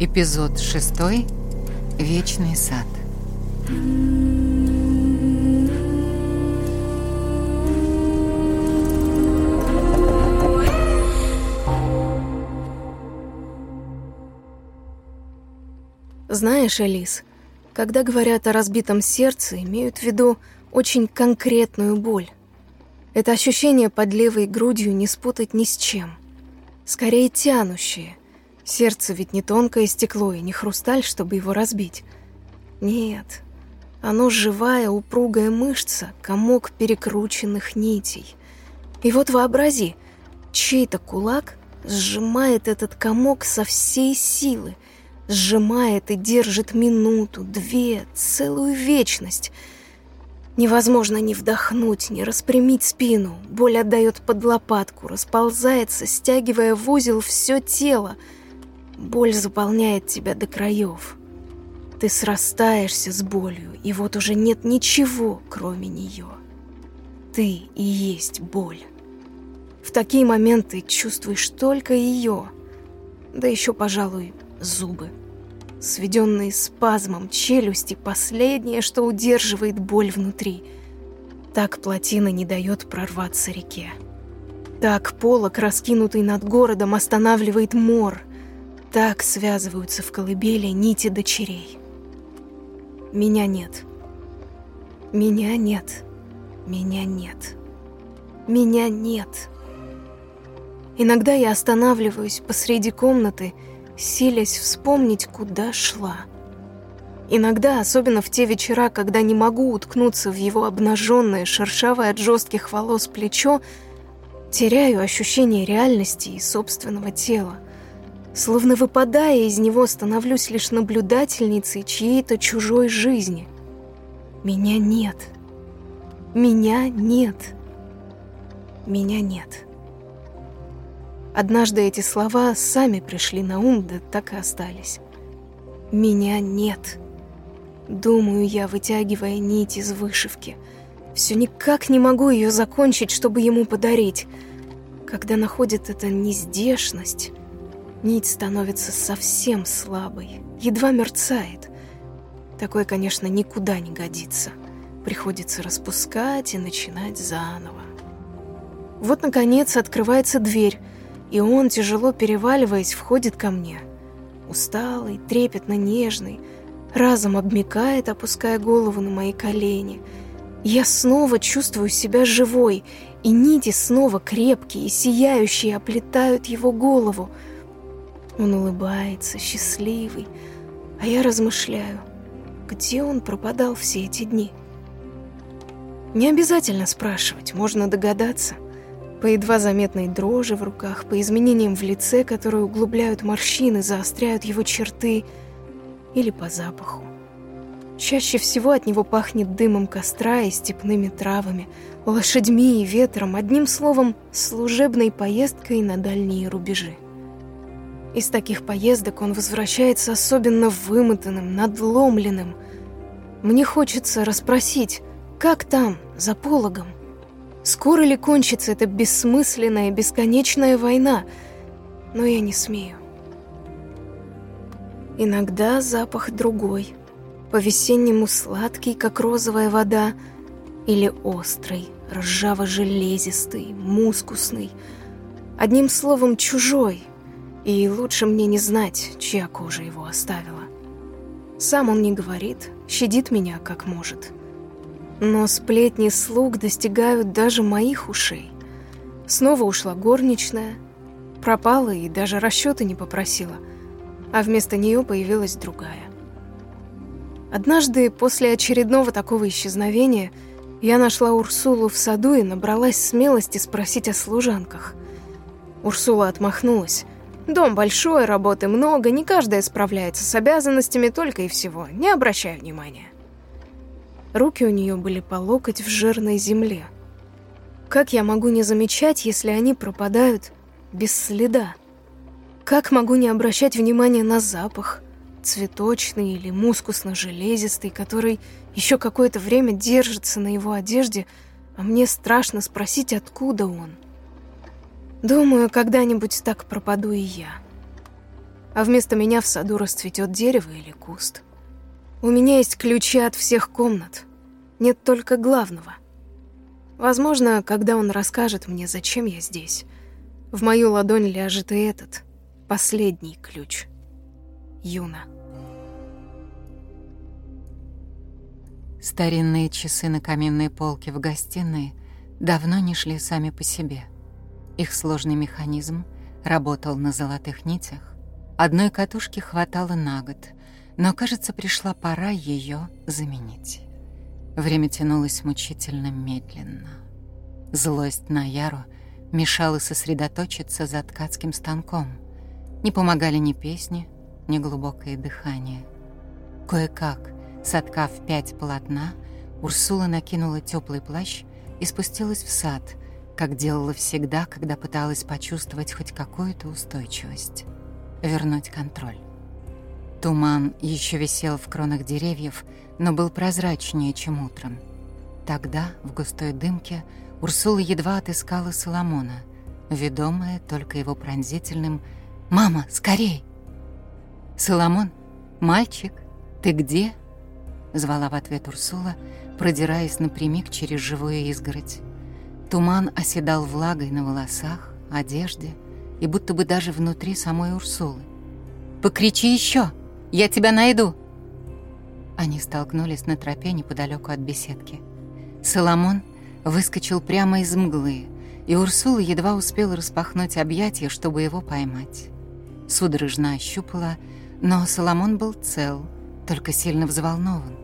Эпизод 6. Вечный сад. Знаешь, Элис, когда говорят о разбитом сердце, имеют в виду очень конкретную боль. Это ощущение под левой грудью не спутать ни с чем. Скорее тянущее, Сердце ведь не тонкое стекло и не хрусталь, чтобы его разбить. Нет, оно живая, упругая мышца, комок перекрученных нитей. И вот вообрази, чей-то кулак сжимает этот комок со всей силы, сжимает и держит минуту, две, целую вечность. Невозможно ни вдохнуть, ни распрямить спину. Боль отдает под лопатку, расползается, стягивая в узел все тело — Боль заполняет тебя до краев. Ты срастаешься с болью, и вот уже нет ничего, кроме нее. Ты и есть боль. В такие моменты чувствуешь только ее, да еще, пожалуй, зубы. Сведенные спазмом челюсти – последнее, что удерживает боль внутри. Так плотина не дает прорваться реке. Так полок, раскинутый над городом, останавливает мор – так связываются в колыбели нити дочерей. Меня нет. Меня нет. Меня нет. Меня нет. Иногда я останавливаюсь посреди комнаты, силясь вспомнить, куда шла. Иногда, особенно в те вечера, когда не могу уткнуться в его обнаженное, шершавое от жестких волос плечо, теряю ощущение реальности и собственного тела. Словно выпадая из него, становлюсь лишь наблюдательницей чьей-то чужой жизни. Меня нет. Меня нет. Меня нет. Однажды эти слова сами пришли на ум, да так и остались. Меня нет. Думаю я, вытягивая нить из вышивки. Все никак не могу ее закончить, чтобы ему подарить. Когда находит эта нездешность... Нить становится совсем слабой, едва мерцает. Такое, конечно, никуда не годится. Приходится распускать и начинать заново. Вот, наконец, открывается дверь, и он, тяжело переваливаясь, входит ко мне. Усталый, трепетно нежный, разом обмикает, опуская голову на мои колени. Я снова чувствую себя живой, и нити снова крепкие и сияющие оплетают его голову — он улыбается, счастливый, а я размышляю, где он пропадал все эти дни. Не обязательно спрашивать, можно догадаться. По едва заметной дрожи в руках, по изменениям в лице, которые углубляют морщины, заостряют его черты, или по запаху. Чаще всего от него пахнет дымом костра и степными травами, лошадьми и ветром, одним словом, служебной поездкой на дальние рубежи. Из таких поездок он возвращается особенно вымотанным, надломленным. Мне хочется расспросить, как там, за пологом? Скоро ли кончится эта бессмысленная, бесконечная война? Но я не смею. Иногда запах другой, по-весеннему сладкий, как розовая вода, или острый, ржаво-железистый, мускусный. Одним словом, чужой — и лучше мне не знать, чья кожа его оставила. Сам он не говорит, щадит меня как может. Но сплетни слуг достигают даже моих ушей. Снова ушла горничная, пропала и даже расчеты не попросила, а вместо нее появилась другая. Однажды после очередного такого исчезновения я нашла Урсулу в саду и набралась смелости спросить о служанках. Урсула отмахнулась – Дом большой, работы много, не каждая справляется с обязанностями только и всего. Не обращай внимания. Руки у нее были по локоть в жирной земле. Как я могу не замечать, если они пропадают без следа? Как могу не обращать внимания на запах, цветочный или мускусно-железистый, который еще какое-то время держится на его одежде, а мне страшно спросить, откуда он? — Думаю, когда-нибудь так пропаду и я. А вместо меня в саду расцветет дерево или куст. У меня есть ключи от всех комнат. Нет только главного. Возможно, когда он расскажет мне, зачем я здесь, в мою ладонь ляжет и этот, последний ключ. Юна. Старинные часы на каменной полке в гостиной давно не шли сами по себе – их сложный механизм работал на золотых нитях. Одной катушки хватало на год, но, кажется, пришла пора ее заменить. Время тянулось мучительно медленно. Злость на Яру мешала сосредоточиться за ткацким станком. Не помогали ни песни, ни глубокое дыхание. Кое-как, соткав пять полотна, Урсула накинула теплый плащ и спустилась в сад — как делала всегда, когда пыталась почувствовать хоть какую-то устойчивость. Вернуть контроль. Туман еще висел в кронах деревьев, но был прозрачнее, чем утром. Тогда, в густой дымке, Урсула едва отыскала Соломона, ведомая только его пронзительным «Мама, скорей!» «Соломон, мальчик, ты где?» — звала в ответ Урсула, продираясь напрямик через живую изгородь. Туман оседал влагой на волосах, одежде и будто бы даже внутри самой Урсулы. «Покричи еще! Я тебя найду!» Они столкнулись на тропе неподалеку от беседки. Соломон выскочил прямо из мглы, и Урсула едва успела распахнуть объятия, чтобы его поймать. Судорожно ощупала, но Соломон был цел, только сильно взволнован.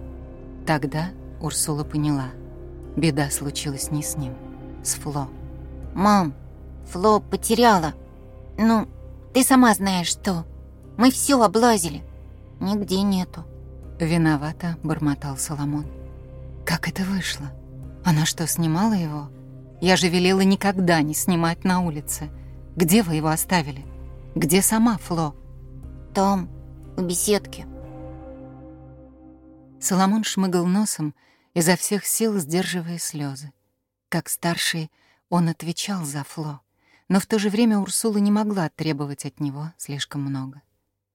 Тогда Урсула поняла, беда случилась не с ним с Фло. «Мам, Фло потеряла. Ну, ты сама знаешь что. Мы все облазили. Нигде нету». Виновата, бормотал Соломон. «Как это вышло? Она что, снимала его? Я же велела никогда не снимать на улице. Где вы его оставили? Где сама Фло?» «Там, у беседки. Соломон шмыгал носом, изо всех сил сдерживая слезы. Как старший, он отвечал за Фло, но в то же время Урсула не могла требовать от него слишком много.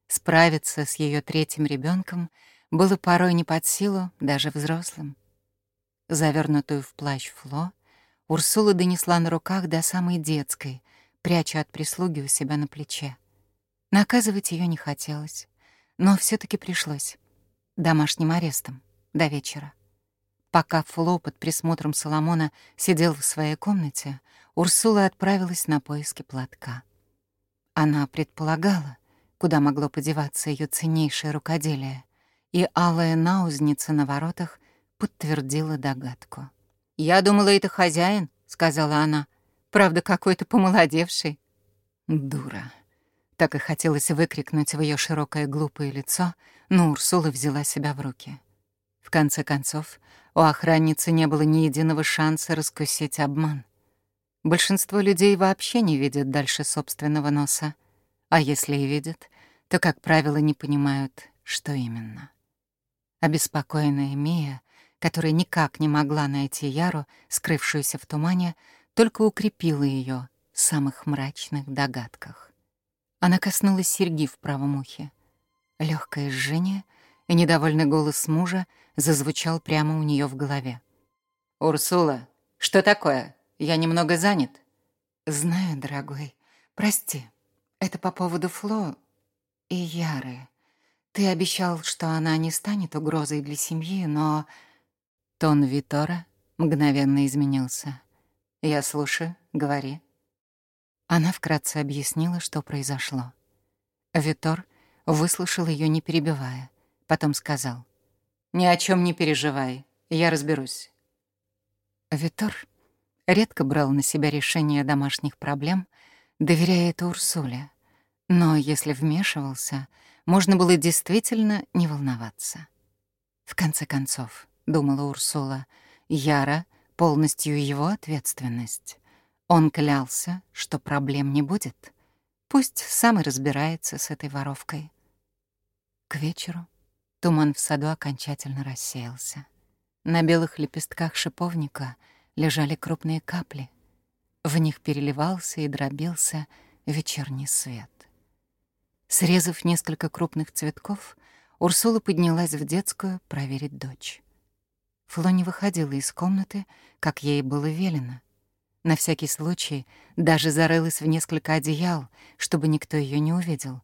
Справиться с ее третьим ребенком было порой не под силу даже взрослым. Завернутую в плащ Фло Урсула донесла на руках до самой детской, пряча от прислуги у себя на плече. Наказывать ее не хотелось, но все таки пришлось. Домашним арестом, до вечера. Пока Фло под присмотром Соломона сидел в своей комнате, Урсула отправилась на поиски платка. Она предполагала, куда могло подеваться ее ценнейшее рукоделие, и алая наузница на воротах подтвердила догадку. «Я думала, это хозяин», — сказала она. «Правда, какой-то помолодевший». «Дура», так и хотелось выкрикнуть в ее широкое глупое лицо, но Урсула взяла себя в руки. В конце концов, у охранницы не было ни единого шанса раскусить обман. Большинство людей вообще не видят дальше собственного носа, а если и видят, то, как правило, не понимают, что именно. Обеспокоенная Мия, которая никак не могла найти Яру, скрывшуюся в тумане, только укрепила ее в самых мрачных догадках. Она коснулась серьги в правом ухе. Легкое жжение — и недовольный голос мужа зазвучал прямо у нее в голове. «Урсула, что такое? Я немного занят». «Знаю, дорогой. Прости. Это по поводу Фло и Яры. Ты обещал, что она не станет угрозой для семьи, но...» Тон Витора мгновенно изменился. «Я слушаю. Говори». Она вкратце объяснила, что произошло. Витор выслушал ее, не перебивая — Потом сказал. «Ни о чем не переживай, я разберусь». Витор редко брал на себя решение домашних проблем, доверяя это Урсуле. Но если вмешивался, можно было действительно не волноваться. В конце концов, думала Урсула, Яра — полностью его ответственность. Он клялся, что проблем не будет. Пусть сам и разбирается с этой воровкой. К вечеру Туман в саду окончательно рассеялся. На белых лепестках шиповника лежали крупные капли. В них переливался и дробился вечерний свет. Срезав несколько крупных цветков, Урсула поднялась в детскую проверить дочь. Фло не выходила из комнаты, как ей было велено. На всякий случай даже зарылась в несколько одеял, чтобы никто ее не увидел.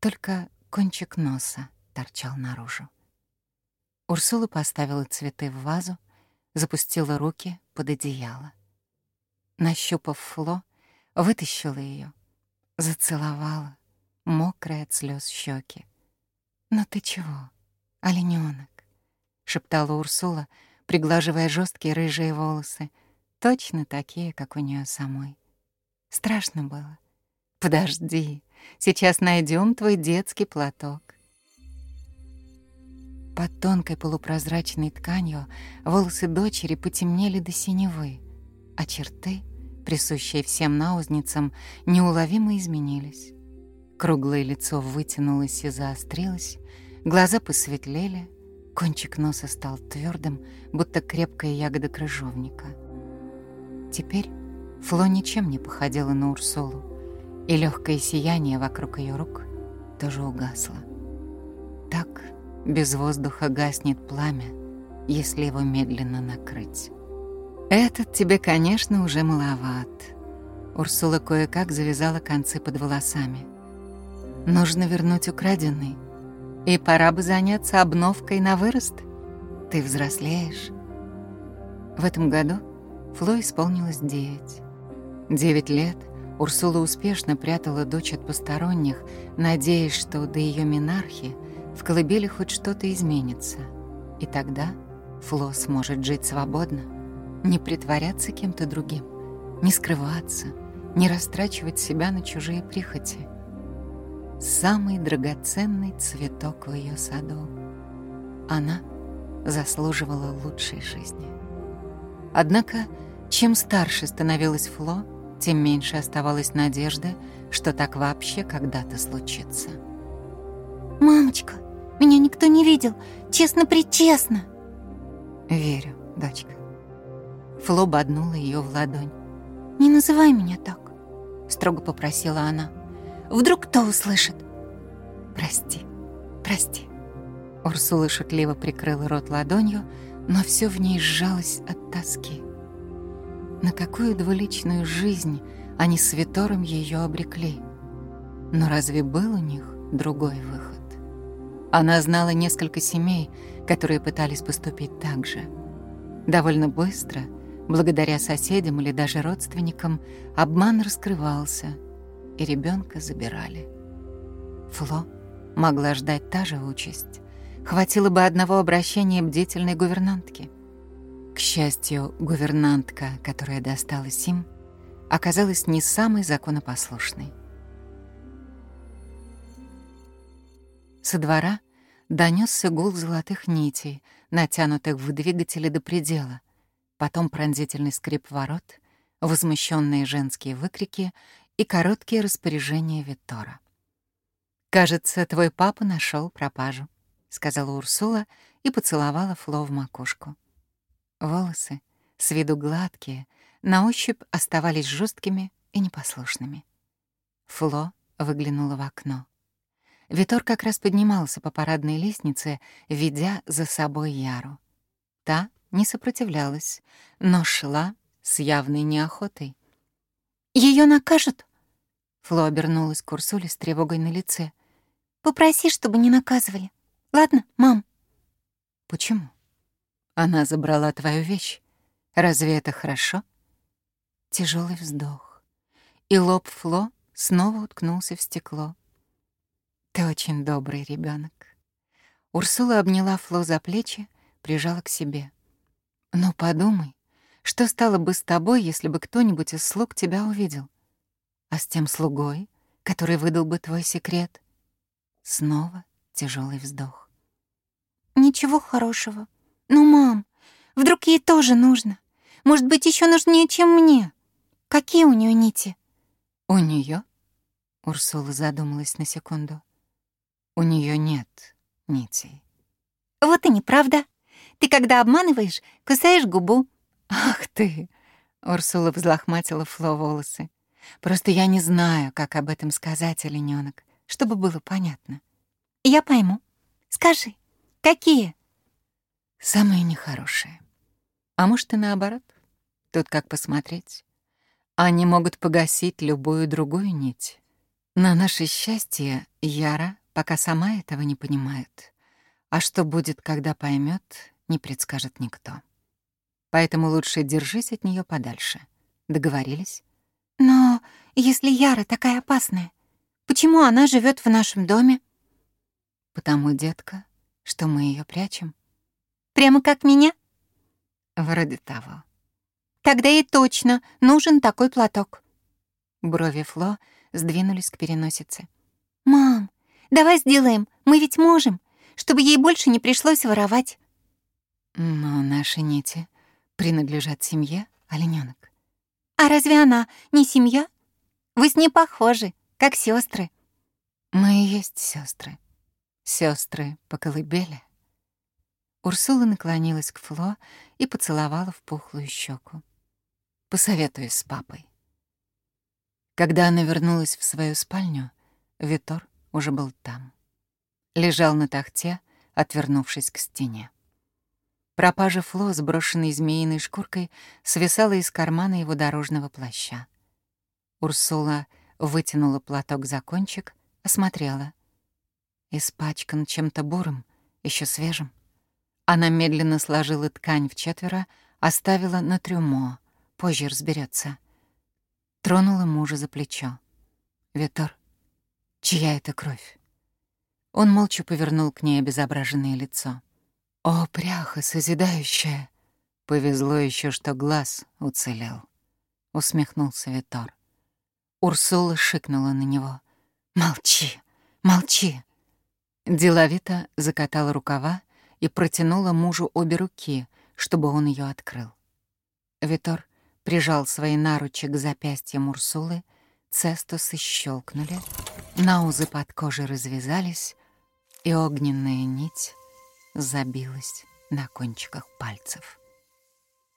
Только кончик носа торчал наружу. Урсула поставила цветы в вазу, запустила руки под одеяло. Нащупав Фло, вытащила ее, зацеловала, мокрые от слез щеки. «Но «Ну ты чего, олененок?» — шептала Урсула, приглаживая жесткие рыжие волосы, точно такие, как у нее самой. Страшно было. «Подожди, сейчас найдем твой детский платок. Под тонкой полупрозрачной тканью волосы дочери потемнели до синевы, а черты, присущие всем наузницам, неуловимо изменились. Круглое лицо вытянулось и заострилось, глаза посветлели, кончик носа стал твердым, будто крепкая ягода крыжовника. Теперь Фло ничем не походила на Урсулу, и легкое сияние вокруг ее рук тоже угасло. Так без воздуха гаснет пламя, если его медленно накрыть. «Этот тебе, конечно, уже маловат». Урсула кое-как завязала концы под волосами. «Нужно вернуть украденный. И пора бы заняться обновкой на вырост. Ты взрослеешь». В этом году Фло исполнилось девять. Девять лет Урсула успешно прятала дочь от посторонних, надеясь, что до ее минархи — в колыбели хоть что-то изменится. И тогда Фло сможет жить свободно, не притворяться кем-то другим, не скрываться, не растрачивать себя на чужие прихоти. Самый драгоценный цветок в ее саду. Она заслуживала лучшей жизни. Однако, чем старше становилась Фло, тем меньше оставалась надежды, что так вообще когда-то случится. «Мамочка, меня никто не видел. Честно-причестно. Верю, дочка. Фло боднула ее в ладонь. «Не называй меня так», — строго попросила она. «Вдруг кто услышит?» «Прости, прости». Урсула шутливо прикрыла рот ладонью, но все в ней сжалось от тоски. На какую двуличную жизнь они с Витором ее обрекли? Но разве был у них другой выход? Она знала несколько семей, которые пытались поступить так же. Довольно быстро, благодаря соседям или даже родственникам, обман раскрывался, и ребенка забирали. Фло могла ждать та же участь. Хватило бы одного обращения бдительной гувернантки. К счастью, гувернантка, которая досталась им, оказалась не самой законопослушной. Со двора донесся гул золотых нитей, натянутых в двигателе до предела, потом пронзительный скрип ворот, возмущенные женские выкрики и короткие распоряжения Виттора. «Кажется, твой папа нашел пропажу», — сказала Урсула и поцеловала Фло в макушку. Волосы, с виду гладкие, на ощупь оставались жесткими и непослушными. Фло выглянула в окно. Витор как раз поднимался по парадной лестнице, ведя за собой Яру. Та не сопротивлялась, но шла с явной неохотой. Ее накажут?» Фло обернулась к Урсуле с тревогой на лице. «Попроси, чтобы не наказывали. Ладно, мам?» «Почему? Она забрала твою вещь. Разве это хорошо?» Тяжелый вздох. И лоб Фло снова уткнулся в стекло. Ты очень добрый ребенок. Урсула обняла Фло за плечи, прижала к себе. «Ну, подумай, что стало бы с тобой, если бы кто-нибудь из слуг тебя увидел? А с тем слугой, который выдал бы твой секрет?» Снова тяжелый вздох. «Ничего хорошего. Ну, мам, вдруг ей тоже нужно? Может быть, еще нужнее, чем мне? Какие у нее нити?» «У нее? Урсула задумалась на секунду. У нее нет нитей. Вот и неправда. Ты, когда обманываешь, кусаешь губу. Ах ты! Урсула взлохматила Фло волосы. Просто я не знаю, как об этом сказать, Олененок, чтобы было понятно. Я пойму. Скажи, какие? Самые нехорошие. А может, и наоборот. Тут как посмотреть. Они могут погасить любую другую нить. На наше счастье Яра пока сама этого не понимает. А что будет, когда поймет, не предскажет никто. Поэтому лучше держись от нее подальше. Договорились? Но если Яра такая опасная, почему она живет в нашем доме? Потому, детка, что мы ее прячем. Прямо как меня? Вроде того. Тогда и точно нужен такой платок. Брови Фло сдвинулись к переносице. Давай сделаем, мы ведь можем, чтобы ей больше не пришлось воровать». «Но наши нити принадлежат семье, оленёнок». «А разве она не семья? Вы с ней похожи, как сестры. «Мы и есть сестры, сестры по колыбели». Урсула наклонилась к Фло и поцеловала в пухлую щеку. «Посоветуюсь с папой». Когда она вернулась в свою спальню, Витор уже был там. Лежал на тахте, отвернувшись к стене. Пропажа Фло, сброшенной змеиной шкуркой, свисала из кармана его дорожного плаща. Урсула вытянула платок за кончик, осмотрела. Испачкан чем-то бурым, еще свежим. Она медленно сложила ткань в четверо, оставила на трюмо, позже разберется. Тронула мужа за плечо. «Витор, Чья это кровь? Он молча повернул к ней обезображенное лицо. О, пряха созидающая! Повезло еще, что глаз уцелел. Усмехнулся Витор. Урсула шикнула на него. «Молчи, молчи!» Деловито закатала рукава и протянула мужу обе руки, чтобы он ее открыл. Витор прижал свои наручи к запястьям Урсулы, цестусы щелкнули — Наузы под кожей развязались, и огненная нить забилась на кончиках пальцев.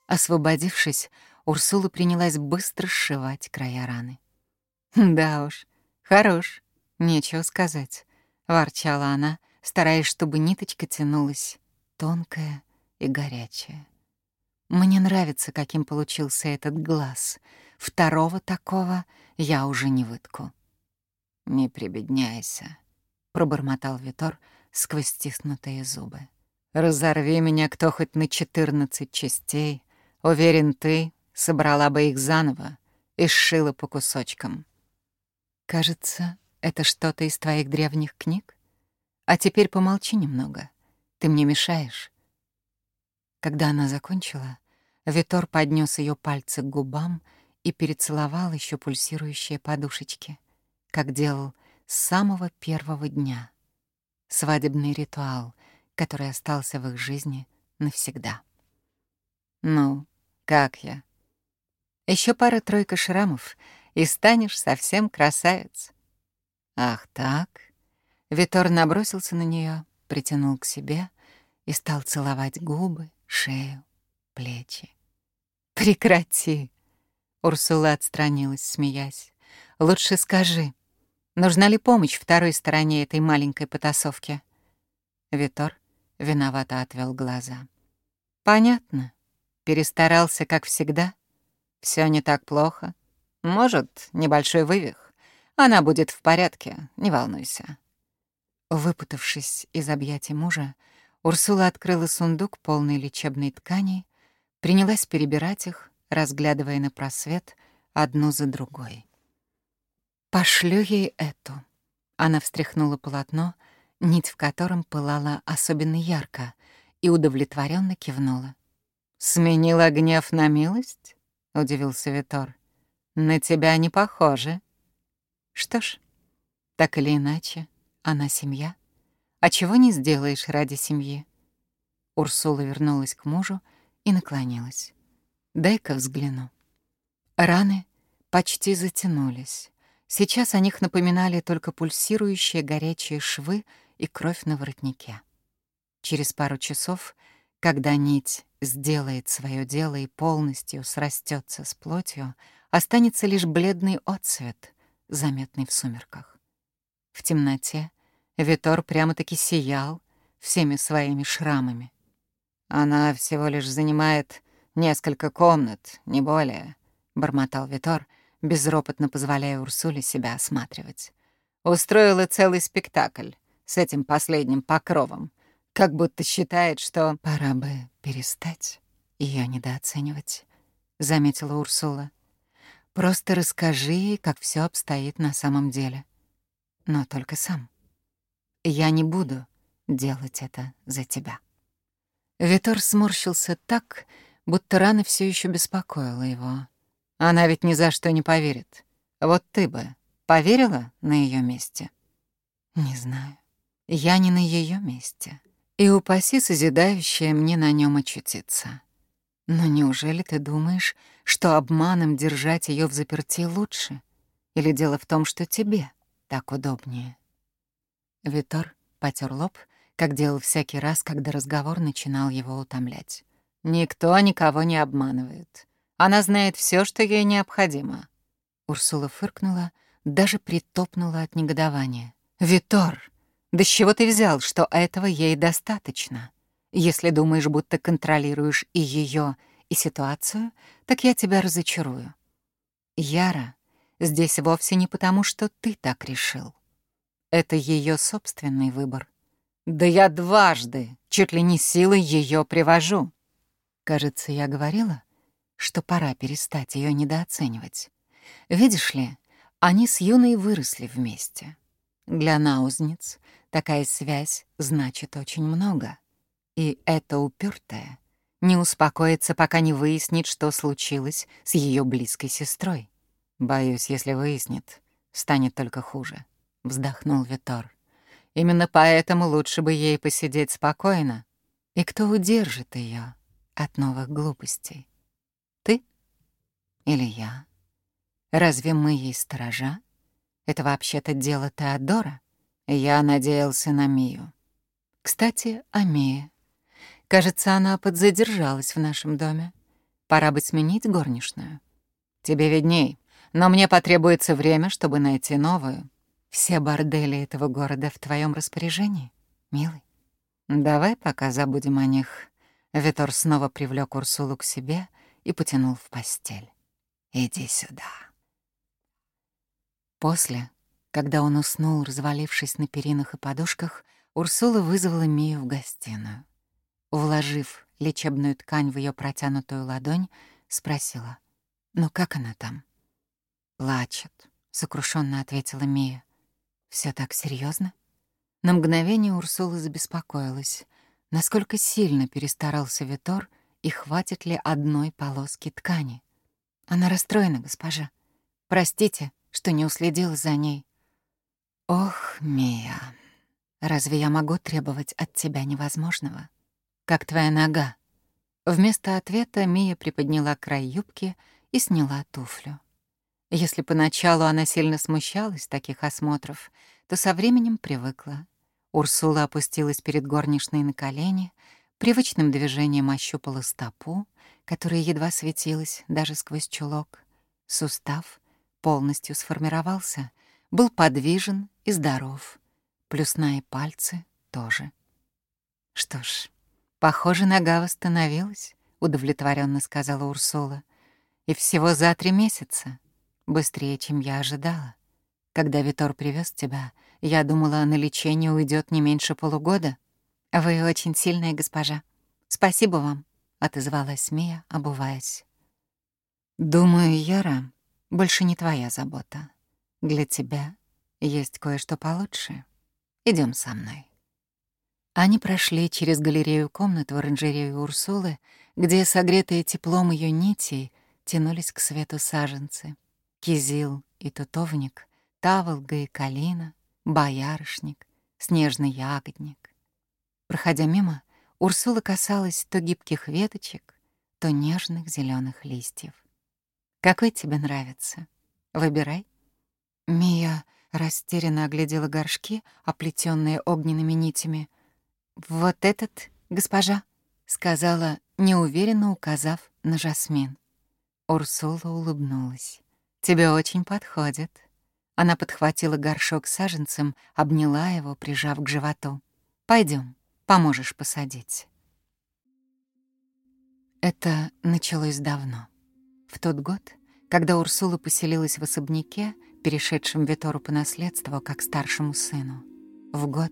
Освободившись, Урсула принялась быстро сшивать края раны. «Да уж, хорош, нечего сказать», — ворчала она, стараясь, чтобы ниточка тянулась, тонкая и горячая. «Мне нравится, каким получился этот глаз. Второго такого я уже не вытку». «Не прибедняйся», — пробормотал Витор сквозь стиснутые зубы. «Разорви меня кто хоть на четырнадцать частей. Уверен, ты собрала бы их заново и сшила по кусочкам». «Кажется, это что-то из твоих древних книг? А теперь помолчи немного. Ты мне мешаешь». Когда она закончила, Витор поднес ее пальцы к губам и перецеловал еще пульсирующие подушечки как делал с самого первого дня. Свадебный ритуал, который остался в их жизни навсегда. «Ну, как я?» Еще пара-тройка шрамов, и станешь совсем красавец». «Ах так?» Витор набросился на нее, притянул к себе и стал целовать губы, шею, плечи. «Прекрати!» Урсула отстранилась, смеясь. «Лучше скажи, Нужна ли помощь второй стороне этой маленькой потасовки? Витор виновато отвел глаза. Понятно. Перестарался, как всегда. Все не так плохо. Может, небольшой вывих. Она будет в порядке, не волнуйся. Выпутавшись из объятий мужа, Урсула открыла сундук, полный лечебной ткани, принялась перебирать их, разглядывая на просвет одну за другой. «Пошлю ей эту». Она встряхнула полотно, нить в котором пылала особенно ярко, и удовлетворенно кивнула. «Сменила гнев на милость?» — удивился Витор. «На тебя не похоже». «Что ж, так или иначе, она семья. А чего не сделаешь ради семьи?» Урсула вернулась к мужу и наклонилась. «Дай-ка взгляну». Раны почти затянулись. Сейчас о них напоминали только пульсирующие горячие швы и кровь на воротнике. Через пару часов, когда нить сделает свое дело и полностью срастется с плотью, останется лишь бледный отцвет, заметный в сумерках. В темноте Витор прямо-таки сиял всеми своими шрамами. «Она всего лишь занимает несколько комнат, не более», — бормотал Витор — безропотно позволяя Урсуле себя осматривать. Устроила целый спектакль с этим последним покровом, как будто считает, что пора бы перестать ее недооценивать, заметила Урсула. Просто расскажи ей, как все обстоит на самом деле. Но только сам. Я не буду делать это за тебя. Витор сморщился так, будто рана все еще беспокоила его. Она ведь ни за что не поверит. Вот ты бы поверила на ее месте? Не знаю. Я не на ее месте. И упаси созидающая мне на нем очутиться. Но неужели ты думаешь, что обманом держать ее в заперти лучше? Или дело в том, что тебе так удобнее? Витор потер лоб, как делал всякий раз, когда разговор начинал его утомлять. Никто никого не обманывает. Она знает все, что ей необходимо». Урсула фыркнула, даже притопнула от негодования. «Витор, да с чего ты взял, что этого ей достаточно? Если думаешь, будто контролируешь и ее, и ситуацию, так я тебя разочарую. Яра здесь вовсе не потому, что ты так решил. Это ее собственный выбор. Да я дважды, чуть ли не силой ее привожу. Кажется, я говорила, что пора перестать ее недооценивать. Видишь ли, они с Юной выросли вместе. Для наузниц такая связь значит очень много. И это упертая не успокоится, пока не выяснит, что случилось с ее близкой сестрой. «Боюсь, если выяснит, станет только хуже», — вздохнул Витор. «Именно поэтому лучше бы ей посидеть спокойно. И кто удержит ее от новых глупостей?» Или я? Разве мы ей сторожа? Это вообще-то дело Теодора. Я надеялся на Мию. Кстати, о Мии. Кажется, она подзадержалась в нашем доме. Пора бы сменить горничную. Тебе видней, но мне потребуется время, чтобы найти новую. Все бордели этого города в твоем распоряжении, милый. Давай пока забудем о них. Витор снова привлек Урсулу к себе и потянул в постель. Иди сюда». После, когда он уснул, развалившись на перинах и подушках, Урсула вызвала Мию в гостиную. Вложив лечебную ткань в ее протянутую ладонь, спросила, «Ну как она там?» «Плачет», — сокрушенно ответила Мия. Все так серьезно? На мгновение Урсула забеспокоилась, насколько сильно перестарался Витор и хватит ли одной полоски ткани. Она расстроена, госпожа. Простите, что не уследила за ней. Ох, Мия, разве я могу требовать от тебя невозможного? Как твоя нога? Вместо ответа Мия приподняла край юбки и сняла туфлю. Если поначалу она сильно смущалась таких осмотров, то со временем привыкла. Урсула опустилась перед горничной на колени, привычным движением ощупала стопу, которая едва светилась даже сквозь чулок. Сустав полностью сформировался, был подвижен и здоров. Плюсные пальцы тоже. Что ж, похоже, нога восстановилась, удовлетворенно сказала Урсула. И всего за три месяца. Быстрее, чем я ожидала. Когда Витор привез тебя, я думала, на лечение уйдет не меньше полугода. Вы очень сильная госпожа. Спасибо вам. — отозвалась Мия, обуваясь. «Думаю, Яра, больше не твоя забота. Для тебя есть кое-что получше. Идем со мной». Они прошли через галерею комнат в оранжерею Урсулы, где, согретые теплом ее нитей, тянулись к свету саженцы. Кизил и тутовник, таволга и калина, боярышник, снежный ягодник. Проходя мимо, Урсула касалась то гибких веточек, то нежных зеленых листьев. «Какой тебе нравится? Выбирай». Мия растерянно оглядела горшки, оплетенные огненными нитями. «Вот этот, госпожа», — сказала, неуверенно указав на жасмин. Урсула улыбнулась. «Тебе очень подходит». Она подхватила горшок саженцем, обняла его, прижав к животу. Пойдем. Поможешь посадить. Это началось давно. В тот год, когда Урсула поселилась в особняке, перешедшем Витору по наследству как старшему сыну. В год,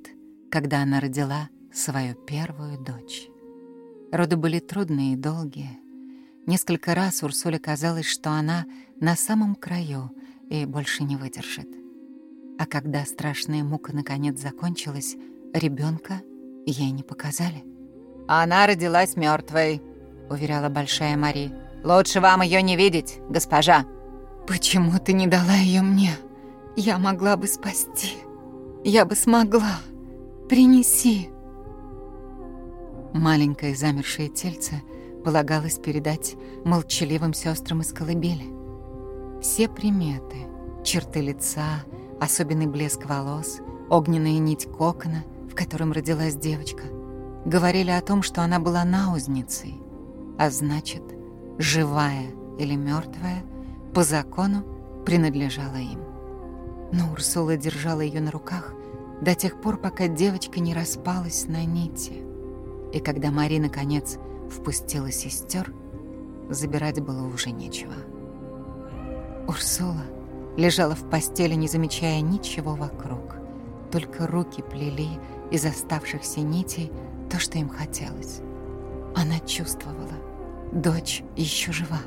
когда она родила свою первую дочь. Роды были трудные и долгие. Несколько раз Урсуле казалось, что она на самом краю и больше не выдержит. А когда страшная мука наконец закончилась, ребенка Ей не показали? Она родилась мертвой, уверяла Большая Мари. Лучше вам ее не видеть, госпожа. Почему ты не дала ее мне? Я могла бы спасти. Я бы смогла. Принеси. Маленькое замершее тельце полагалось передать молчаливым сестрам из колыбели. Все приметы, черты лица, особенный блеск волос, огненная нить кокона — в котором родилась девочка, говорили о том, что она была наузницей, а значит, живая или мертвая, по закону принадлежала им. Но Урсула держала ее на руках до тех пор, пока девочка не распалась на нити. И когда Мари, наконец, впустила сестер, забирать было уже нечего. Урсула лежала в постели, не замечая ничего вокруг. Только руки плели, из оставшихся нитей то, что им хотелось. Она чувствовала. Дочь еще жива.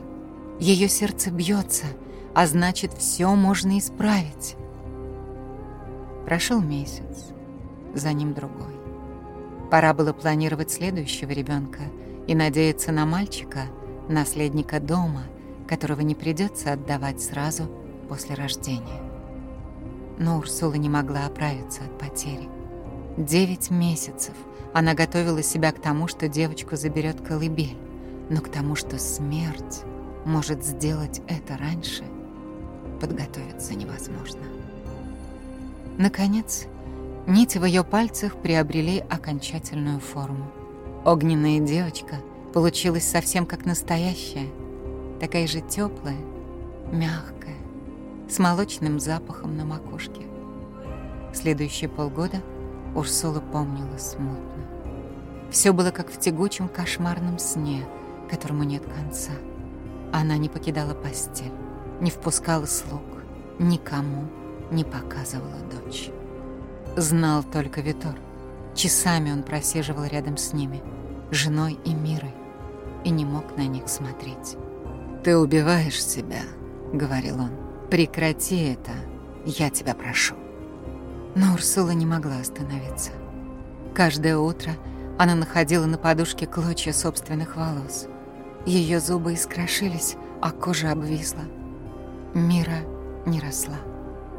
Ее сердце бьется, а значит, все можно исправить. Прошел месяц, за ним другой. Пора было планировать следующего ребенка и надеяться на мальчика, наследника дома, которого не придется отдавать сразу после рождения. Но Урсула не могла оправиться от потери. Девять месяцев она готовила себя к тому, что девочку заберет колыбель, но к тому, что смерть может сделать это раньше, подготовиться невозможно. Наконец, нити в ее пальцах приобрели окончательную форму. Огненная девочка получилась совсем как настоящая, такая же теплая, мягкая, с молочным запахом на макушке. Следующие полгода — Урсула помнила смутно. Все было как в тягучем кошмарном сне, которому нет конца. Она не покидала постель, не впускала слуг, никому не показывала дочь. Знал только Витор. Часами он просиживал рядом с ними, женой и мирой, и не мог на них смотреть. «Ты убиваешь себя», — говорил он. «Прекрати это, я тебя прошу». Но Урсула не могла остановиться. Каждое утро она находила на подушке клочья собственных волос. Ее зубы искрошились, а кожа обвисла. Мира не росла.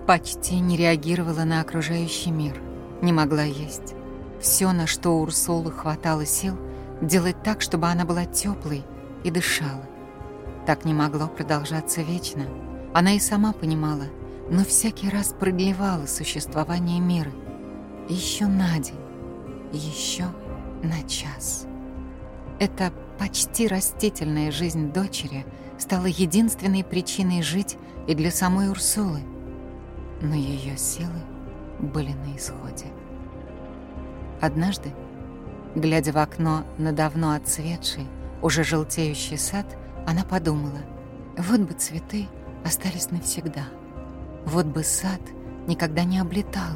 Почти не реагировала на окружающий мир. Не могла есть. Все, на что у Урсулы хватало сил, делать так, чтобы она была теплой и дышала. Так не могло продолжаться вечно. Она и сама понимала, но всякий раз продлевала существование мира. Еще на день, еще на час. Эта почти растительная жизнь дочери стала единственной причиной жить и для самой Урсулы. Но ее силы были на исходе. Однажды, глядя в окно на давно отцветший, уже желтеющий сад, она подумала, вот бы цветы остались навсегда — вот бы сад никогда не облетал,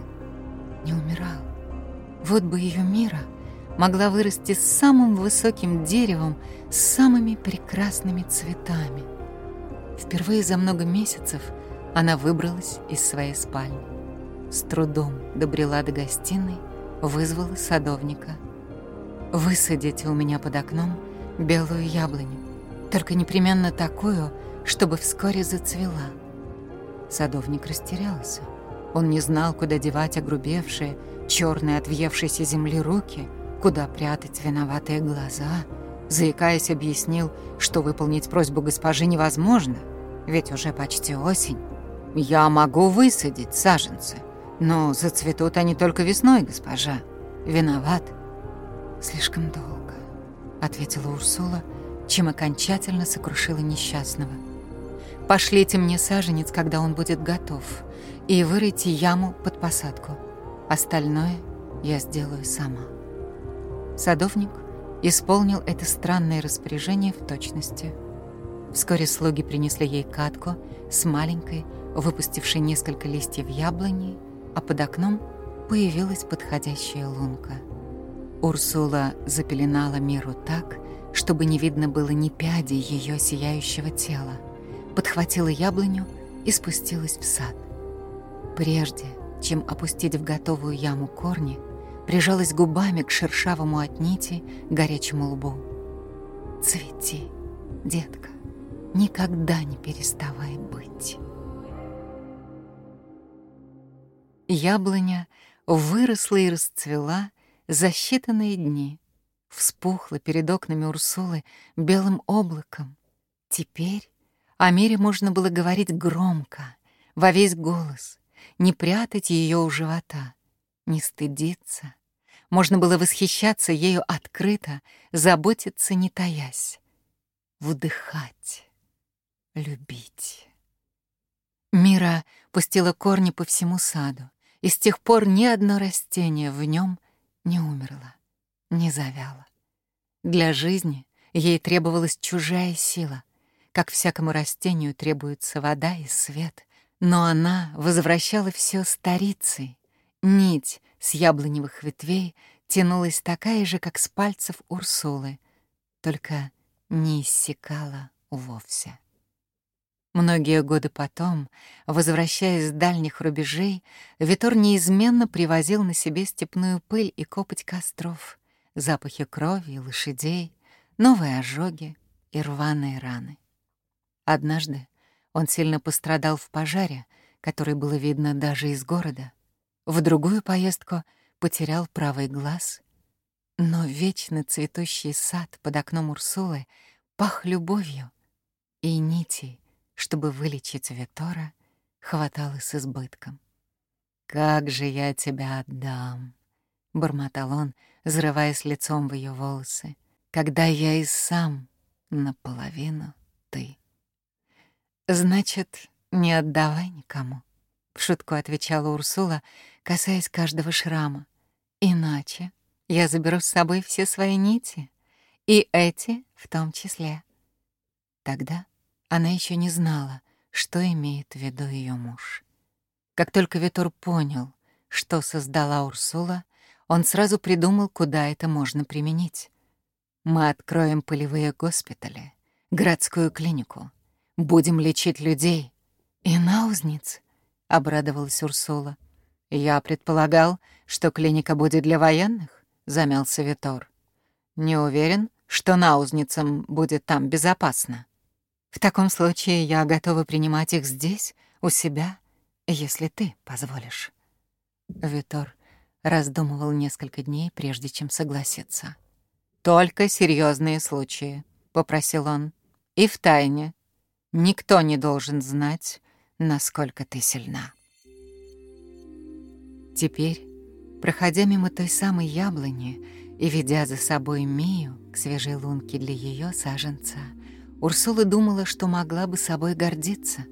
не умирал. Вот бы ее мира могла вырасти с самым высоким деревом, с самыми прекрасными цветами. Впервые за много месяцев она выбралась из своей спальни. С трудом добрела до гостиной, вызвала садовника. «Высадите у меня под окном белую яблоню, только непременно такую, чтобы вскоре зацвела». Садовник растерялся. Он не знал, куда девать огрубевшие, черные от въевшейся земли руки, куда прятать виноватые глаза. Заикаясь, объяснил, что выполнить просьбу госпожи невозможно, ведь уже почти осень. «Я могу высадить саженцы, но зацветут они только весной, госпожа. Виноват». «Слишком долго», — ответила Урсула, чем окончательно сокрушила несчастного. Пошлите мне саженец, когда он будет готов, и вырыйте яму под посадку. Остальное я сделаю сама. Садовник исполнил это странное распоряжение в точности. Вскоре слуги принесли ей катку с маленькой, выпустившей несколько листьев яблони, а под окном появилась подходящая лунка. Урсула запеленала миру так, чтобы не видно было ни пяди ее сияющего тела подхватила яблоню и спустилась в сад. Прежде, чем опустить в готовую яму корни, прижалась губами к шершавому от нити горячему лбу. «Цвети, детка, никогда не переставай быть». Яблоня выросла и расцвела за считанные дни. Вспухла перед окнами Урсулы белым облаком. Теперь о мире можно было говорить громко, во весь голос, не прятать ее у живота, не стыдиться. Можно было восхищаться ею открыто, заботиться не таясь, вдыхать, любить. Мира пустила корни по всему саду, и с тех пор ни одно растение в нем не умерло, не завяло. Для жизни ей требовалась чужая сила — как всякому растению требуется вода и свет, но она возвращала все старицей. Нить с яблоневых ветвей тянулась такая же, как с пальцев Урсулы, только не иссякала вовсе. Многие годы потом, возвращаясь с дальних рубежей, Витор неизменно привозил на себе степную пыль и копоть костров, запахи крови и лошадей, новые ожоги и рваные раны. Однажды он сильно пострадал в пожаре, который было видно даже из города. В другую поездку потерял правый глаз. Но вечно цветущий сад под окном Урсулы пах любовью, и нитей, чтобы вылечить Витора, хватало с избытком. «Как же я тебя отдам!» — бормотал он, взрываясь лицом в ее волосы. «Когда я и сам наполовину ты». «Значит, не отдавай никому», — в шутку отвечала Урсула, касаясь каждого шрама. «Иначе я заберу с собой все свои нити, и эти в том числе». Тогда она еще не знала, что имеет в виду ее муж. Как только Витур понял, что создала Урсула, он сразу придумал, куда это можно применить. «Мы откроем полевые госпитали, городскую клинику», будем лечить людей. И наузниц, — обрадовалась Урсула. Я предполагал, что клиника будет для военных, — замялся Витор. Не уверен, что наузницам будет там безопасно. В таком случае я готова принимать их здесь, у себя, если ты позволишь. Витор раздумывал несколько дней, прежде чем согласиться. «Только серьезные случаи», — попросил он. «И в тайне, Никто не должен знать, насколько ты сильна. Теперь, проходя мимо той самой яблони и ведя за собой Мию к свежей лунке для ее саженца, Урсула думала, что могла бы собой гордиться.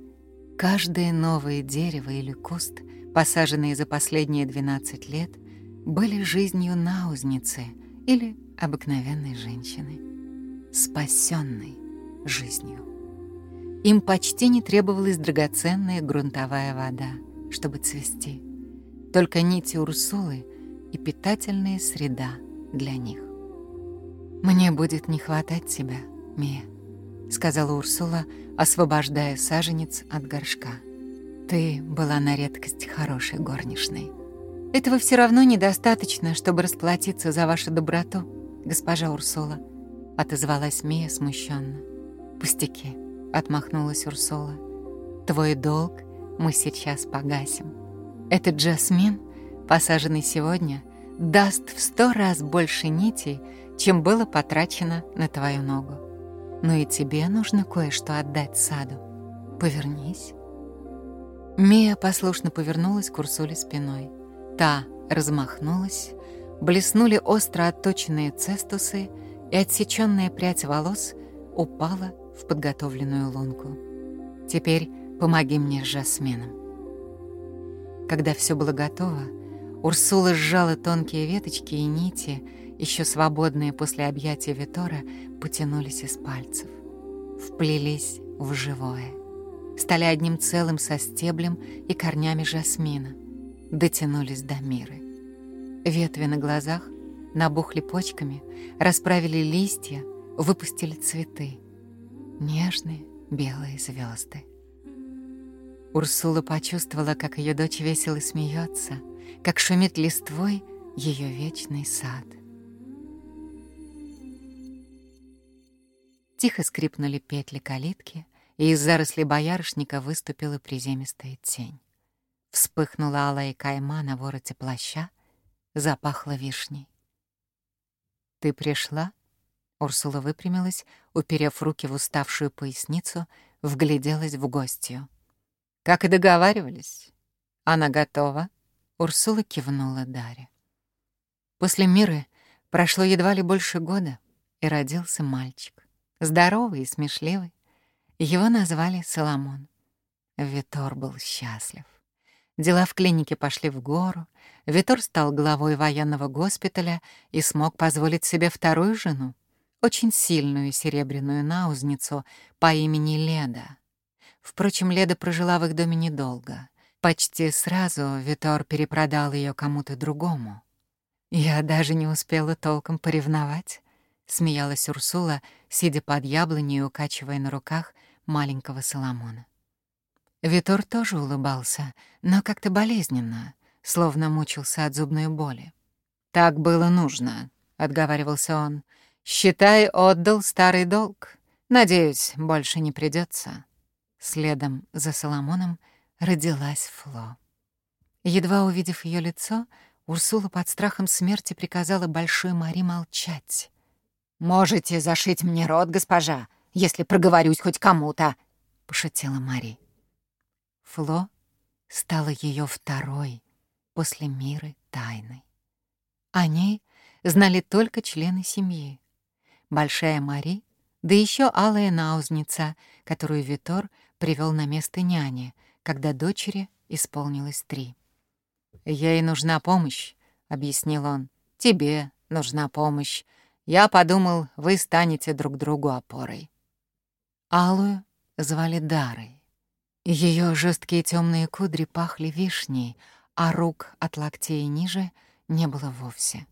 Каждое новое дерево или куст, посаженные за последние 12 лет, были жизнью наузницы или обыкновенной женщины, спасенной жизнью. Им почти не требовалась драгоценная грунтовая вода, чтобы цвести. Только нити Урсулы и питательная среда для них. «Мне будет не хватать тебя, Мия», — сказала Урсула, освобождая саженец от горшка. «Ты была на редкость хорошей горничной. Этого все равно недостаточно, чтобы расплатиться за вашу доброту, госпожа Урсула», — отозвалась Мия смущенно. «Пустяки», отмахнулась Урсула. Твой долг мы сейчас погасим. Этот джасмин, посаженный сегодня, даст в сто раз больше нитей, чем было потрачено на твою ногу. Но и тебе нужно кое-что отдать саду. Повернись. Мия послушно повернулась к Урсуле спиной. Та размахнулась, блеснули остро отточенные цестусы, и отсеченная прядь волос упала в подготовленную лунку. «Теперь помоги мне с Жасмином». Когда все было готово, Урсула сжала тонкие веточки и нити, еще свободные после объятия Витора, потянулись из пальцев. Вплелись в живое. Стали одним целым со стеблем и корнями жасмина. Дотянулись до миры. Ветви на глазах набухли почками, расправили листья, выпустили цветы — нежные белые звезды. Урсула почувствовала, как ее дочь весело смеется, как шумит листвой ее вечный сад. Тихо скрипнули петли калитки, и из заросли боярышника выступила приземистая тень. Вспыхнула алая кайма на вороте плаща, запахло вишней. «Ты пришла?» Урсула выпрямилась, уперев руки в уставшую поясницу, вгляделась в гостью. «Как и договаривались. Она готова?» Урсула кивнула Даре. После Миры прошло едва ли больше года, и родился мальчик. Здоровый и смешливый. Его назвали Соломон. Витор был счастлив. Дела в клинике пошли в гору. Витор стал главой военного госпиталя и смог позволить себе вторую жену, очень сильную серебряную наузницу по имени Леда. Впрочем, Леда прожила в их доме недолго. Почти сразу Витор перепродал ее кому-то другому. «Я даже не успела толком поревновать», — смеялась Урсула, сидя под яблоней и укачивая на руках маленького Соломона. Витор тоже улыбался, но как-то болезненно, словно мучился от зубной боли. «Так было нужно», — отговаривался он. «Считай, отдал старый долг. Надеюсь, больше не придется. Следом за Соломоном родилась Фло. Едва увидев ее лицо, Урсула под страхом смерти приказала Большой Мари молчать. «Можете зашить мне рот, госпожа, если проговорюсь хоть кому-то», — пошутила Мари. Фло стала ее второй после мира тайной. О ней знали только члены семьи. Большая Мари, да еще алая наузница, которую Витор привел на место няни, когда дочери исполнилось три. «Ей нужна помощь», — объяснил он. «Тебе нужна помощь. Я подумал, вы станете друг другу опорой». Алую звали Дарой. Ее жесткие темные кудри пахли вишней, а рук от локтей ниже не было вовсе.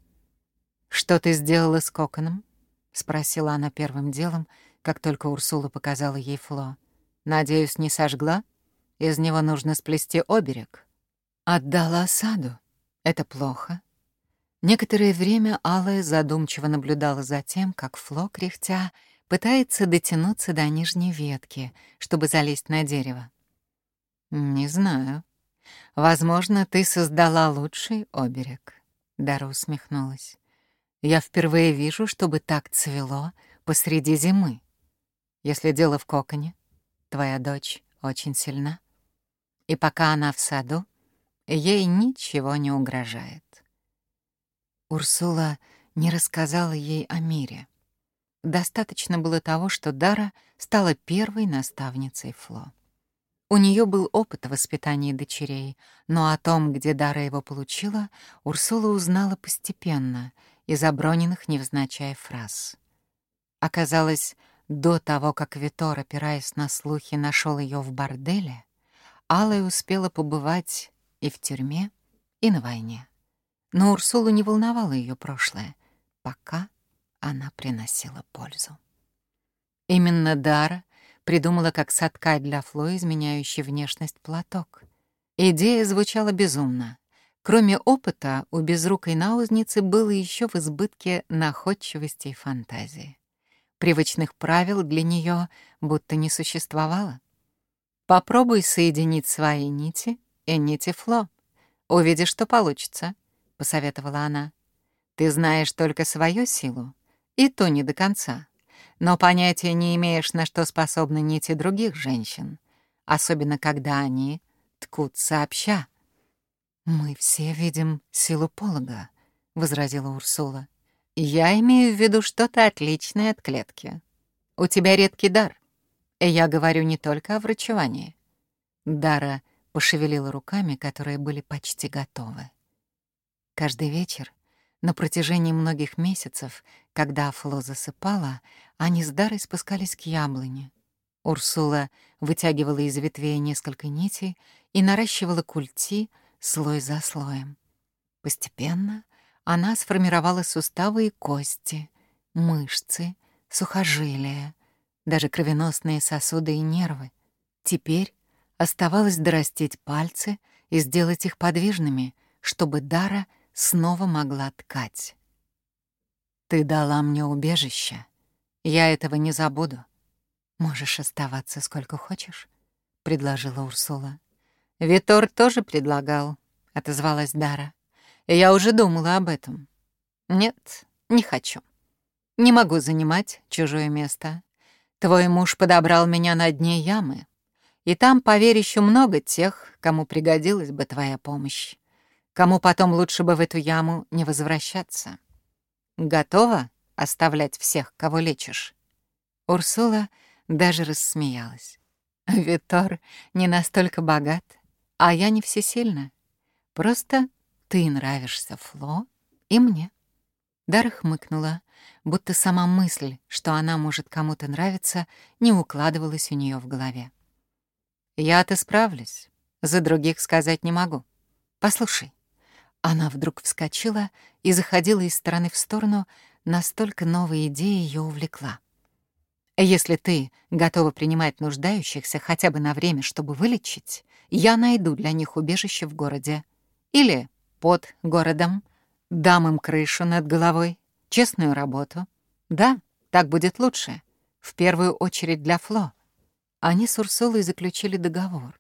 «Что ты сделала с коконом?» — спросила она первым делом, как только Урсула показала ей Фло. «Надеюсь, не сожгла? Из него нужно сплести оберег». «Отдала осаду? Это плохо». Некоторое время Алая задумчиво наблюдала за тем, как Фло, кряхтя, пытается дотянуться до нижней ветки, чтобы залезть на дерево. «Не знаю. Возможно, ты создала лучший оберег», — Дара усмехнулась. Я впервые вижу, чтобы так цвело посреди зимы. Если дело в коконе, твоя дочь очень сильна. И пока она в саду, ей ничего не угрожает. Урсула не рассказала ей о мире. Достаточно было того, что Дара стала первой наставницей Фло. У нее был опыт воспитания дочерей, но о том, где Дара его получила, Урсула узнала постепенно — и заброненных невзначай фраз. Оказалось, до того, как Витор, опираясь на слухи, нашел ее в борделе, Алая успела побывать и в тюрьме, и на войне. Но Урсулу не волновало ее прошлое, пока она приносила пользу. Именно Дара придумала, как соткать для Фло изменяющий внешность платок. Идея звучала безумно, Кроме опыта, у безрукой наузницы было еще в избытке находчивости и фантазии. Привычных правил для нее будто не существовало. Попробуй соединить свои нити и нити Фло. Увидишь, что получится, — посоветовала она. Ты знаешь только свою силу, и то не до конца. Но понятия не имеешь, на что способны нити других женщин, особенно когда они ткут сообща. «Мы все видим силу полога», — возразила Урсула. «Я имею в виду что-то отличное от клетки. У тебя редкий дар. И я говорю не только о врачевании». Дара пошевелила руками, которые были почти готовы. Каждый вечер на протяжении многих месяцев, когда Афло засыпала, они с Дарой спускались к яблоне. Урсула вытягивала из ветвей несколько нитей и наращивала культи — слой за слоем. Постепенно она сформировала суставы и кости, мышцы, сухожилия, даже кровеносные сосуды и нервы. Теперь оставалось дорастить пальцы и сделать их подвижными, чтобы Дара снова могла ткать. «Ты дала мне убежище. Я этого не забуду. Можешь оставаться сколько хочешь», — предложила Урсула. «Витор тоже предлагал», — отозвалась Дара. «Я уже думала об этом». «Нет, не хочу. Не могу занимать чужое место. Твой муж подобрал меня на дне ямы, и там, поверь, еще много тех, кому пригодилась бы твоя помощь, кому потом лучше бы в эту яму не возвращаться. Готова оставлять всех, кого лечишь?» Урсула даже рассмеялась. «Витор не настолько богат, а я не всесильна. Просто ты нравишься Фло и мне. Дара хмыкнула, будто сама мысль, что она может кому-то нравиться, не укладывалась у нее в голове. «Я-то справлюсь, за других сказать не могу. Послушай». Она вдруг вскочила и заходила из стороны в сторону, настолько новая идея ее увлекла. Если ты готова принимать нуждающихся хотя бы на время, чтобы вылечить, я найду для них убежище в городе. Или под городом. Дам им крышу над головой, честную работу. Да, так будет лучше. В первую очередь для Фло. Они с Урсулой заключили договор.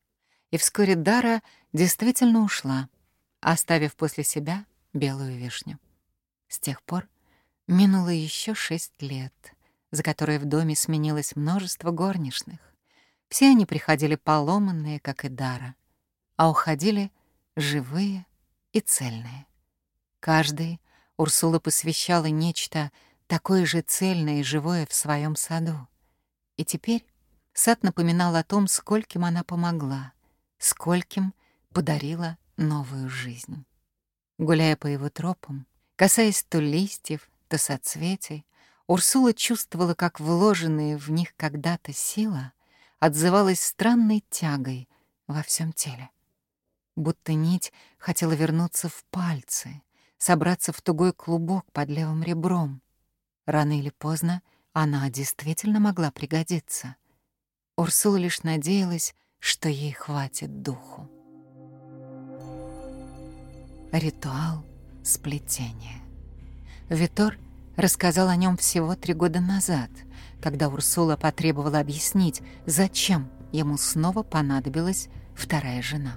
И вскоре Дара действительно ушла, оставив после себя белую вишню. С тех пор минуло еще шесть лет — за которой в доме сменилось множество горничных. Все они приходили поломанные, как и Дара, а уходили живые и цельные. Каждый Урсула посвящала нечто такое же цельное и живое в своем саду. И теперь сад напоминал о том, скольким она помогла, скольким подарила новую жизнь. Гуляя по его тропам, касаясь то листьев, то соцветий, Урсула чувствовала, как вложенная в них когда-то сила отзывалась странной тягой во всем теле. Будто нить хотела вернуться в пальцы, собраться в тугой клубок под левым ребром. Рано или поздно она действительно могла пригодиться. Урсула лишь надеялась, что ей хватит духу. Ритуал сплетения. Витор — рассказал о нем всего три года назад, когда Урсула потребовала объяснить, зачем ему снова понадобилась вторая жена.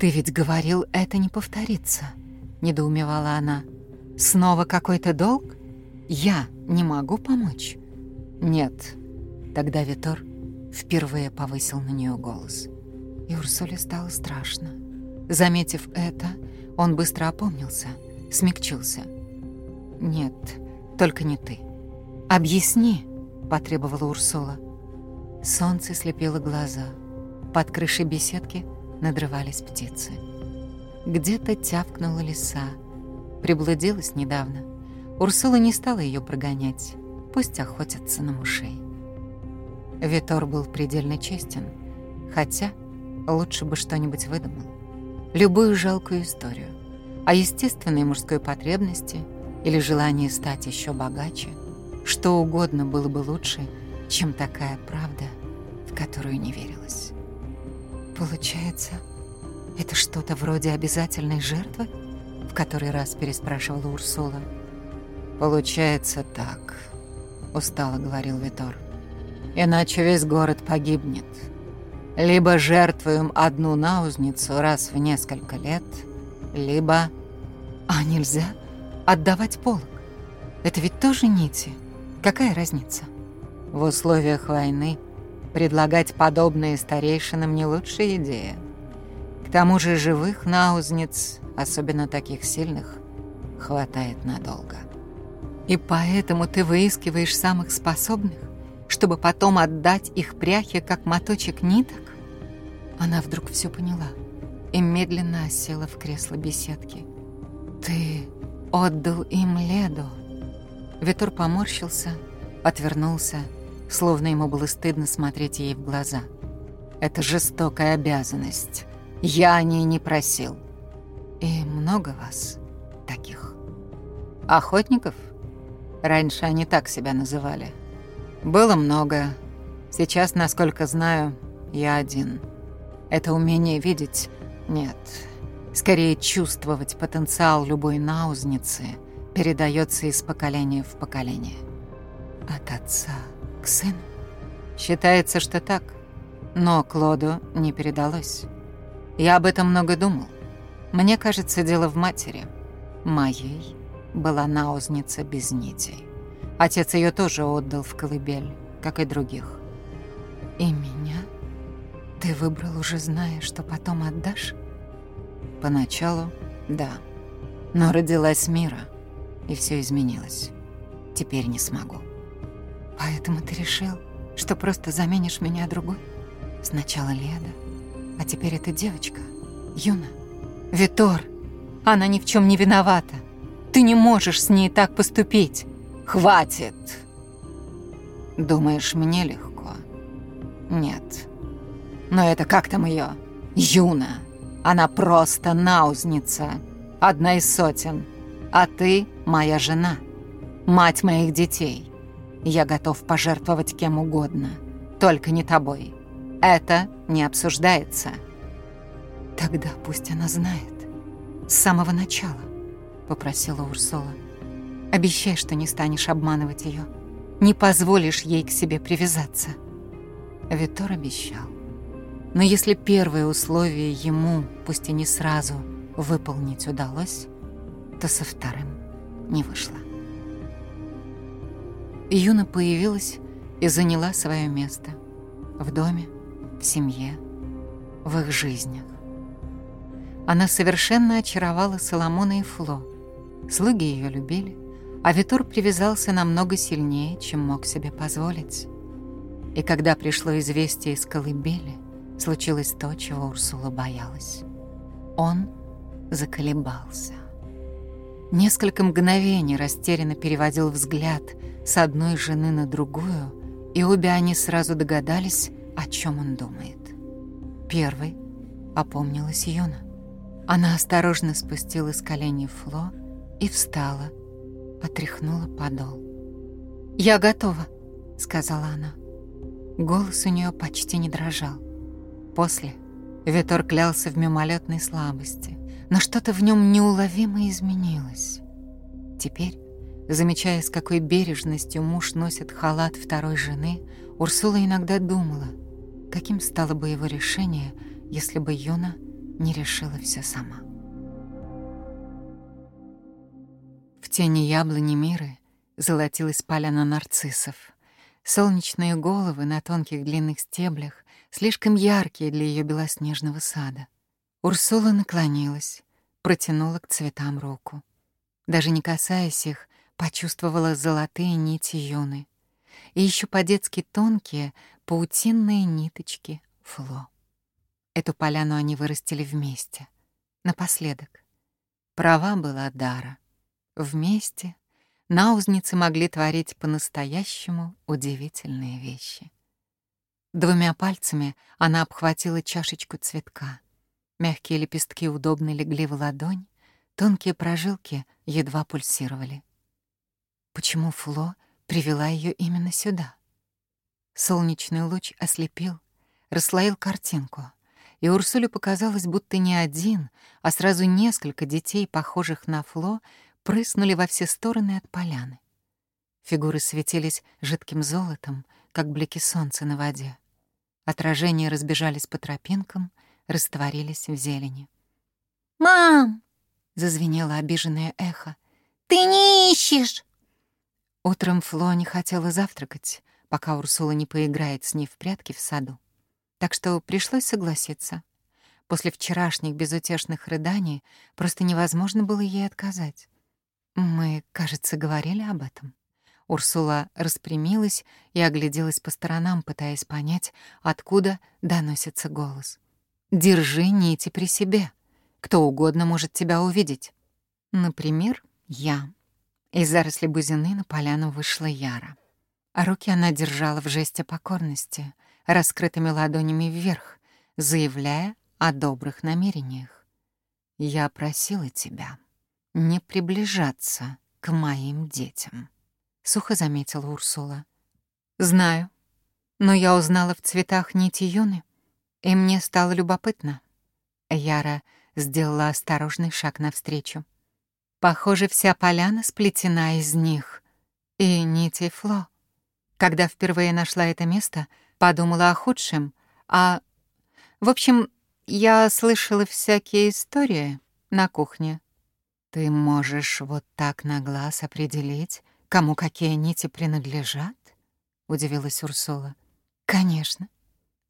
«Ты ведь говорил, это не повторится», — недоумевала она. «Снова какой-то долг? Я не могу помочь?» «Нет». Тогда Витор впервые повысил на нее голос. И Урсуле стало страшно. Заметив это, он быстро опомнился, смягчился. «Нет, только не ты. Объясни, потребовала Урсула. Солнце слепило глаза. Под крышей беседки надрывались птицы. Где-то тявкнула лиса. Приблудилась недавно. Урсула не стала ее прогонять. Пусть охотятся на мышей. Витор был предельно честен. Хотя лучше бы что-нибудь выдумал. Любую жалкую историю. О естественной мужской потребности — или желание стать еще богаче, что угодно было бы лучше, чем такая правда, в которую не верилось. Получается, это что-то вроде обязательной жертвы? В который раз переспрашивала Урсула. Получается так, устало говорил Витор. Иначе весь город погибнет. Либо жертвуем одну наузницу раз в несколько лет, либо... А нельзя? отдавать полок. Это ведь тоже нити. Какая разница? В условиях войны предлагать подобные старейшинам не лучшая идея. К тому же живых наузниц, особенно таких сильных, хватает надолго. И поэтому ты выискиваешь самых способных, чтобы потом отдать их пряхе, как моточек ниток? Она вдруг все поняла и медленно осела в кресло беседки. Ты отдал им Леду. Витор поморщился, отвернулся, словно ему было стыдно смотреть ей в глаза. «Это жестокая обязанность. Я о ней не просил. И много вас таких. Охотников? Раньше они так себя называли. Было много. Сейчас, насколько знаю, я один. Это умение видеть? Нет, скорее чувствовать потенциал любой наузницы передается из поколения в поколение. От отца к сыну. Считается, что так. Но Клоду не передалось. Я об этом много думал. Мне кажется, дело в матери. Моей была наузница без нитей. Отец ее тоже отдал в колыбель, как и других. И меня? Ты выбрал уже зная, что потом отдашь? Поначалу — да. Но родилась мира, и все изменилось. Теперь не смогу. Поэтому ты решил, что просто заменишь меня другой? Сначала Леда, а теперь эта девочка, Юна. Витор, она ни в чем не виновата. Ты не можешь с ней так поступить. Хватит! Думаешь, мне легко? Нет. Но это как там ее? Юна. Она просто наузница, одна из сотен. А ты моя жена, мать моих детей. Я готов пожертвовать кем угодно, только не тобой. Это не обсуждается. Тогда пусть она знает. С самого начала, попросила Урсула. Обещай, что не станешь обманывать ее. Не позволишь ей к себе привязаться. Витор обещал. Но если первое условие ему, пусть и не сразу, выполнить удалось, то со вторым не вышло. Юна появилась и заняла свое место. В доме, в семье, в их жизнях. Она совершенно очаровала Соломона и Фло. Слуги ее любили, а Витур привязался намного сильнее, чем мог себе позволить. И когда пришло известие из колыбели, случилось то, чего Урсула боялась. Он заколебался. Несколько мгновений растерянно переводил взгляд с одной жены на другую, и обе они сразу догадались, о чем он думает. Первый опомнилась Юна. Она осторожно спустила с колени Фло и встала, отряхнула подол. «Я готова», — сказала она. Голос у нее почти не дрожал. После Витор клялся в мимолетной слабости, но что-то в нем неуловимо изменилось. Теперь, замечая, с какой бережностью муж носит халат второй жены, Урсула иногда думала, каким стало бы его решение, если бы Юна не решила все сама. В тени яблони Миры золотилась поляна нарциссов. Солнечные головы на тонких длинных стеблях слишком яркие для ее белоснежного сада. Урсула наклонилась, протянула к цветам руку. Даже не касаясь их, почувствовала золотые нити юны и еще по-детски тонкие паутинные ниточки фло. Эту поляну они вырастили вместе, напоследок. Права была дара. Вместе наузницы могли творить по-настоящему удивительные вещи. Двумя пальцами она обхватила чашечку цветка. Мягкие лепестки удобно легли в ладонь, тонкие прожилки едва пульсировали. Почему Фло привела ее именно сюда? Солнечный луч ослепил, расслоил картинку, и Урсуле показалось, будто не один, а сразу несколько детей, похожих на Фло, прыснули во все стороны от поляны. Фигуры светились жидким золотом, как блики солнца на воде. Отражения разбежались по тропинкам, растворились в зелени. «Мам!» — зазвенело обиженное эхо. «Ты не ищешь!» Утром Фло не хотела завтракать, пока Урсула не поиграет с ней в прятки в саду. Так что пришлось согласиться. После вчерашних безутешных рыданий просто невозможно было ей отказать. Мы, кажется, говорили об этом. Урсула распрямилась и огляделась по сторонам, пытаясь понять, откуда доносится голос. «Держи нити при себе. Кто угодно может тебя увидеть. Например, я». Из заросли бузины на поляну вышла Яра. А руки она держала в жесте покорности, раскрытыми ладонями вверх, заявляя о добрых намерениях. «Я просила тебя не приближаться к моим детям». — сухо заметила Урсула. «Знаю. Но я узнала в цветах нити юны, и мне стало любопытно». Яра сделала осторожный шаг навстречу. «Похоже, вся поляна сплетена из них. И нити Фло. Когда впервые нашла это место, подумала о худшем, а... В общем, я слышала всякие истории на кухне. Ты можешь вот так на глаз определить, Кому какие нити принадлежат? Удивилась Урсула. Конечно.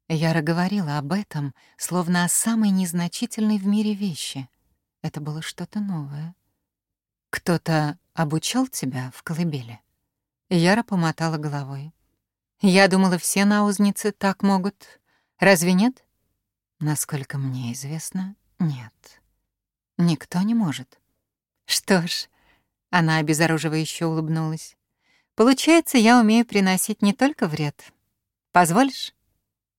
Яра говорила об этом, словно о самой незначительной в мире вещи. Это было что-то новое. Кто-то обучал тебя в колыбели? Яра помотала головой. Я думала, все наузницы так могут. Разве нет? Насколько мне известно, нет. Никто не может. Что ж, она обезоруживающе улыбнулась. «Получается, я умею приносить не только вред. Позволишь?»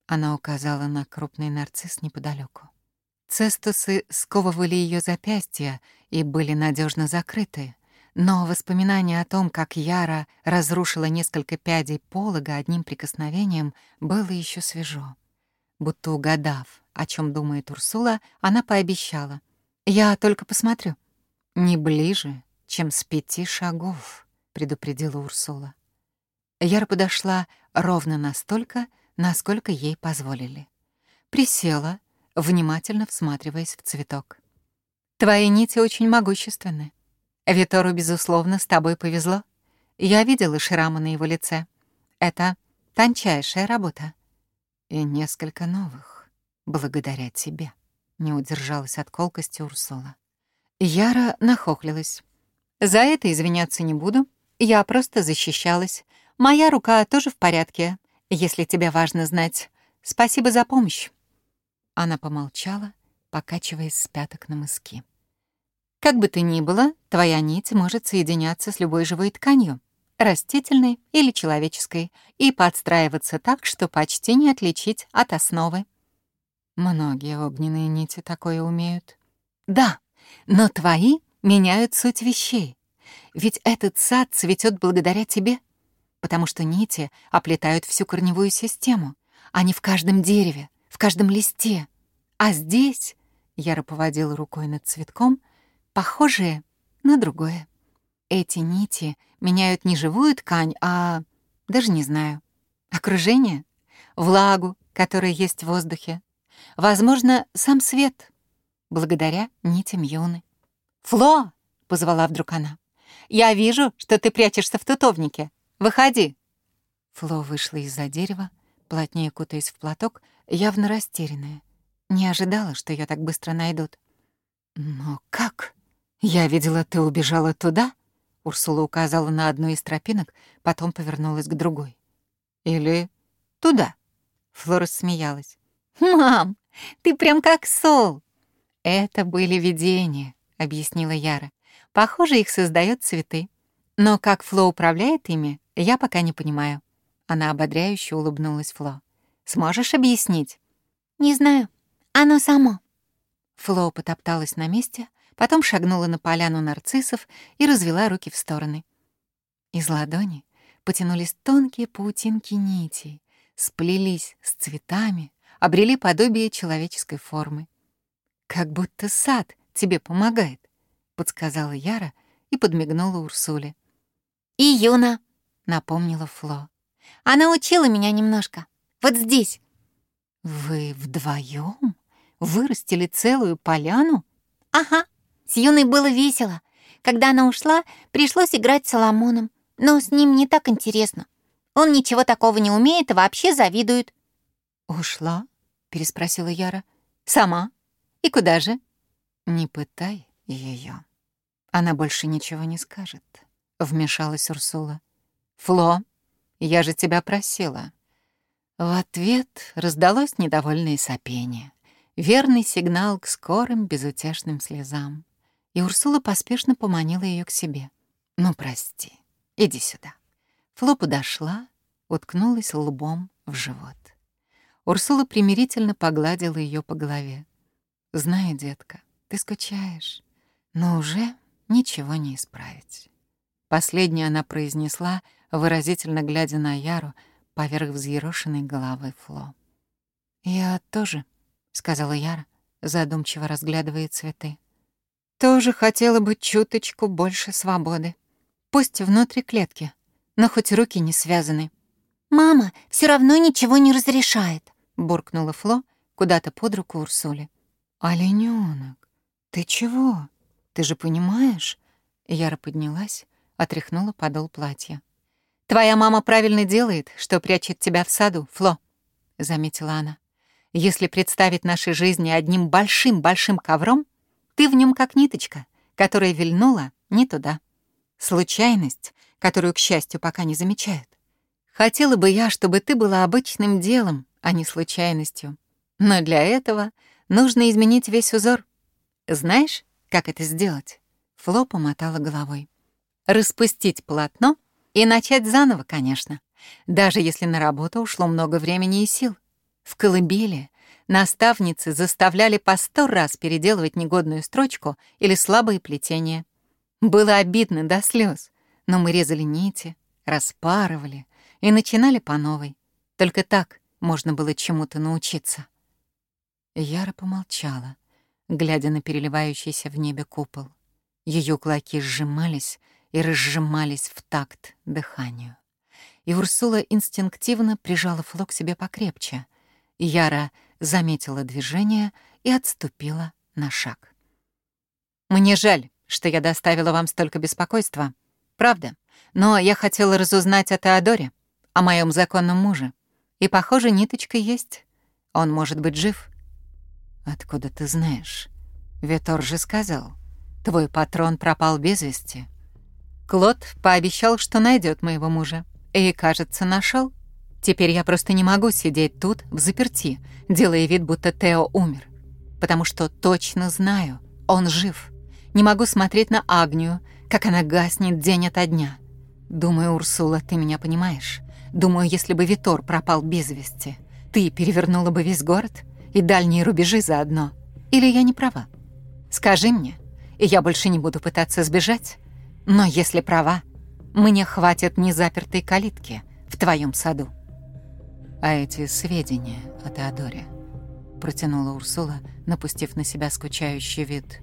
Она указала на крупный нарцисс неподалеку. Цестусы сковывали ее запястья и были надежно закрыты, но воспоминание о том, как Яра разрушила несколько пядей полога одним прикосновением, было еще свежо. Будто угадав, о чем думает Урсула, она пообещала. «Я только посмотрю». «Не ближе, чем с пяти шагов», — предупредила Урсула. Яра подошла ровно настолько, насколько ей позволили. Присела, внимательно всматриваясь в цветок. «Твои нити очень могущественны. Витору, безусловно, с тобой повезло. Я видела шрамы на его лице. Это тончайшая работа». «И несколько новых, благодаря тебе», — не удержалась от колкости Урсула. Яра нахохлилась. За это извиняться не буду. Я просто защищалась. Моя рука тоже в порядке, если тебе важно знать. Спасибо за помощь». Она помолчала, покачиваясь с пяток на мыски. «Как бы ты ни было, твоя нить может соединяться с любой живой тканью, растительной или человеческой, и подстраиваться так, что почти не отличить от основы». «Многие огненные нити такое умеют». «Да, но твои меняют суть вещей. Ведь этот сад цветет благодаря тебе, потому что нити оплетают всю корневую систему. А Они в каждом дереве, в каждом листе. А здесь, — Яра поводил рукой над цветком, — похожие на другое. Эти нити меняют не живую ткань, а... даже не знаю. Окружение? Влагу, которая есть в воздухе? Возможно, сам свет, благодаря нитям юны. «Фло!» — позвала вдруг она. «Я вижу, что ты прячешься в тутовнике. Выходи!» Фло вышла из-за дерева, плотнее кутаясь в платок, явно растерянная. Не ожидала, что ее так быстро найдут. «Но как? Я видела, ты убежала туда?» Урсула указала на одну из тропинок, потом повернулась к другой. «Или туда?» Флора смеялась. «Мам, ты прям как Сол!» Это были видения. — объяснила Яра. «Похоже, их создают цветы. Но как Фло управляет ими, я пока не понимаю». Она ободряюще улыбнулась Фло. «Сможешь объяснить?» «Не знаю. Оно само». Фло потопталась на месте, потом шагнула на поляну нарциссов и развела руки в стороны. Из ладони потянулись тонкие паутинки нитей, сплелись с цветами, обрели подобие человеческой формы. Как будто сад, тебе помогает», — подсказала Яра и подмигнула Урсуле. «И Юна», — напомнила Фло. «Она учила меня немножко. Вот здесь». «Вы вдвоем вырастили целую поляну?» «Ага, с Юной было весело. Когда она ушла, пришлось играть с Соломоном, но с ним не так интересно. Он ничего такого не умеет и вообще завидует». «Ушла?» — переспросила Яра. «Сама? И куда же?» «Не пытай ее. Она больше ничего не скажет», — вмешалась Урсула. «Фло, я же тебя просила». В ответ раздалось недовольное сопение. Верный сигнал к скорым безутешным слезам. И Урсула поспешно поманила ее к себе. «Ну, прости, иди сюда». Фло подошла, уткнулась лбом в живот. Урсула примирительно погладила ее по голове. «Знаю, детка, ты скучаешь, но уже ничего не исправить». Последнее она произнесла, выразительно глядя на Яру поверх взъерошенной головы Фло. «Я тоже», — сказала Яра, задумчиво разглядывая цветы. «Тоже хотела бы чуточку больше свободы. Пусть внутри клетки, но хоть руки не связаны». «Мама все равно ничего не разрешает», — буркнула Фло куда-то под руку Урсуле. «Оленёнок, «Ты чего? Ты же понимаешь?» Яра поднялась, отряхнула подол платья. «Твоя мама правильно делает, что прячет тебя в саду, Фло», — заметила она. «Если представить наши жизни одним большим-большим ковром, ты в нем как ниточка, которая вильнула не туда. Случайность, которую, к счастью, пока не замечают. Хотела бы я, чтобы ты была обычным делом, а не случайностью. Но для этого нужно изменить весь узор. Знаешь, как это сделать?» Фло помотала головой. «Распустить полотно и начать заново, конечно, даже если на работу ушло много времени и сил. В колыбели наставницы заставляли по сто раз переделывать негодную строчку или слабые плетения. Было обидно до слез, но мы резали нити, распарывали и начинали по новой. Только так можно было чему-то научиться. Яра помолчала глядя на переливающийся в небе купол. Ее кулаки сжимались и разжимались в такт дыханию. И Урсула инстинктивно прижала флок себе покрепче. Яра заметила движение и отступила на шаг. «Мне жаль, что я доставила вам столько беспокойства. Правда. Но я хотела разузнать о Теодоре, о моем законном муже. И, похоже, ниточка есть. Он может быть жив. «Откуда ты знаешь? Витор же сказал, твой патрон пропал без вести». Клод пообещал, что найдет моего мужа. И, кажется, нашел. Теперь я просто не могу сидеть тут, в заперти, делая вид, будто Тео умер. Потому что точно знаю, он жив. Не могу смотреть на Агнию, как она гаснет день ото дня. Думаю, Урсула, ты меня понимаешь. Думаю, если бы Витор пропал без вести, ты перевернула бы весь город — и дальние рубежи заодно. Или я не права? Скажи мне, и я больше не буду пытаться сбежать. Но если права, мне хватит незапертой калитки в твоем саду. А эти сведения о Теодоре, протянула Урсула, напустив на себя скучающий вид.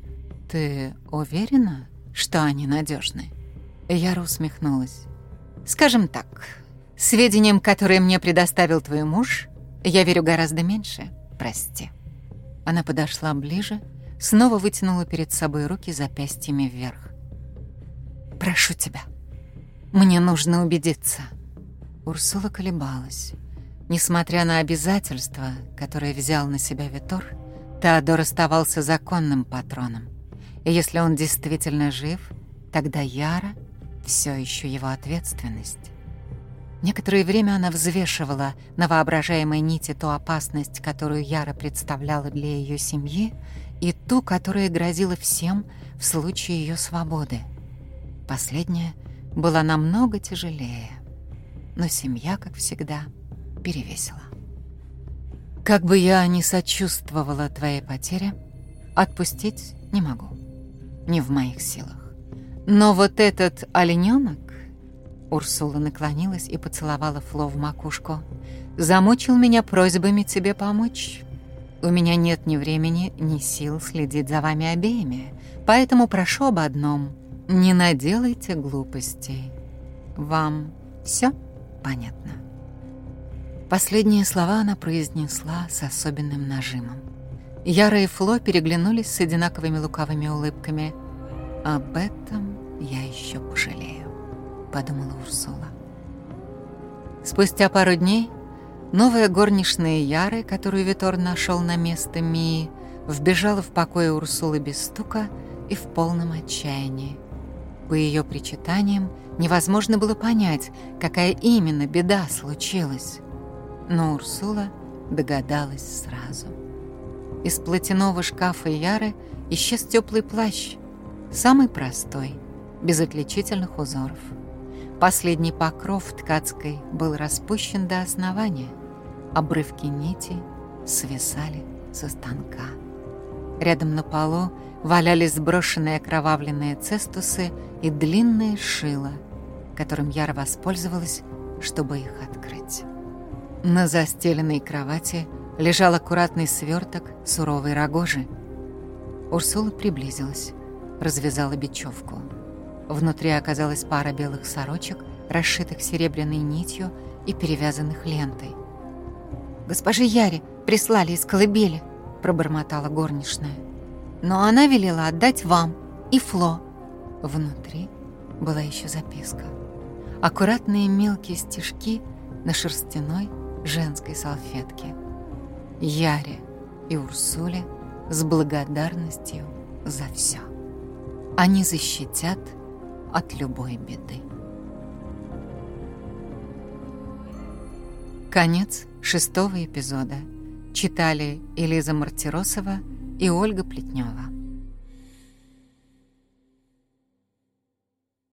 Ты уверена, что они надежны? Яра усмехнулась. Скажем так, сведениям, которые мне предоставил твой муж, я верю гораздо меньше. «Прости». Она подошла ближе, снова вытянула перед собой руки запястьями вверх. «Прошу тебя, мне нужно убедиться». Урсула колебалась. Несмотря на обязательства, которые взял на себя Витор, Теодор оставался законным патроном. И если он действительно жив, тогда Яра все еще его ответственность. Некоторое время она взвешивала на воображаемой нити ту опасность, которую Яра представляла для ее семьи, и ту, которая грозила всем в случае ее свободы. Последняя была намного тяжелее, но семья, как всегда, перевесила. «Как бы я ни сочувствовала твоей потере, отпустить не могу. Не в моих силах. Но вот этот олененок Урсула наклонилась и поцеловала Фло в макушку. «Замучил меня просьбами тебе помочь. У меня нет ни времени, ни сил следить за вами обеими, поэтому прошу об одном. Не наделайте глупостей. Вам все понятно?» Последние слова она произнесла с особенным нажимом. Яра и Фло переглянулись с одинаковыми лукавыми улыбками. «Об этом я еще пожалею». — подумала Урсула. Спустя пару дней новая горничная Яры, которую Витор нашел на место Мии, вбежала в покое Урсулы без стука и в полном отчаянии. По ее причитаниям невозможно было понять, какая именно беда случилась. Но Урсула догадалась сразу. Из платяного шкафа Яры исчез теплый плащ, самый простой, без отличительных узоров. Последний покров ткацкой был распущен до основания. Обрывки нити свисали со станка. Рядом на полу валялись сброшенные окровавленные цестусы и длинные шило, которым Яра воспользовалась, чтобы их открыть. На застеленной кровати лежал аккуратный сверток суровой рогожи. Урсула приблизилась, развязала бечевку. Внутри оказалась пара белых сорочек, расшитых серебряной нитью и перевязанных лентой. «Госпожи Яре прислали из колыбели», — пробормотала горничная. «Но она велела отдать вам и Фло». Внутри была еще записка. Аккуратные мелкие стежки на шерстяной женской салфетке. Яре и Урсуле с благодарностью за все. Они защитят от любой беды. Конец шестого эпизода. Читали Элиза Мартиросова и Ольга Плетнева.